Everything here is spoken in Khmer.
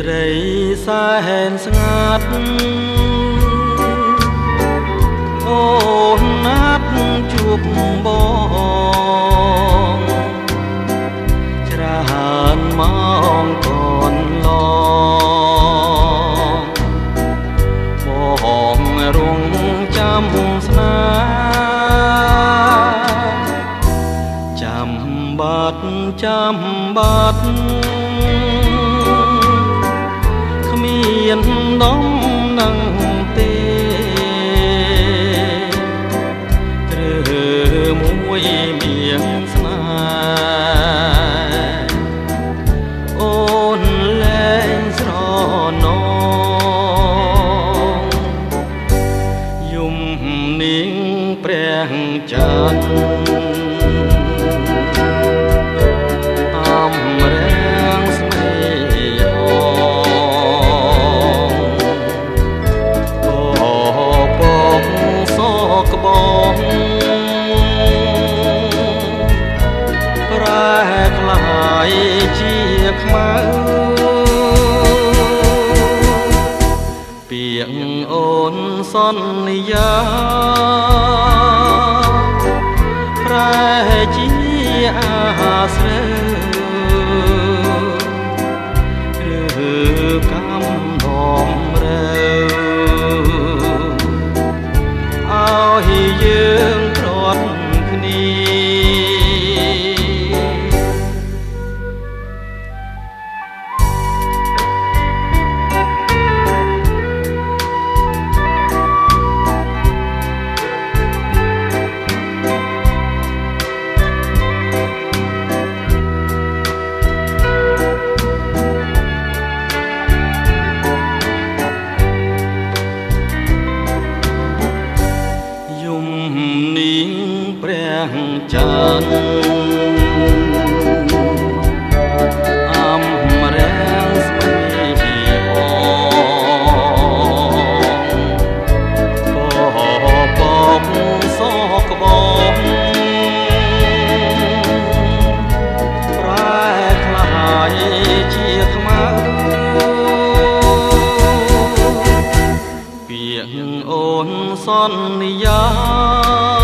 ត្រីសែនស្ងាត់អូនណាត់ជួបបងច្រើនម៉ោងកូនឡងបងរងចាំស្នាចាំបាត់ចាំបាត់ មានដំណឹងទេគ្រើមួយមានស្នេហ៍អូនលែងស្រណងយំនាងព្រះច័ន្ទ ជាខ្មៅពីងអូនសន្យាប្រែជាអាស្រើឬកំដមរើឲ្យយើ នាងព្រះច័ន្ទ នសន្យា